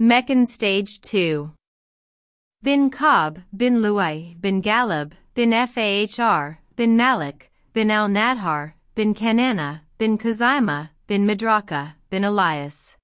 Meccan Stage 2 Bin Khab, bin Luay, bin Galib, bin Fahr, bin Malik, bin al Nadhar, bin Kanana, bin Kazima, bin Madraka, bin Elias.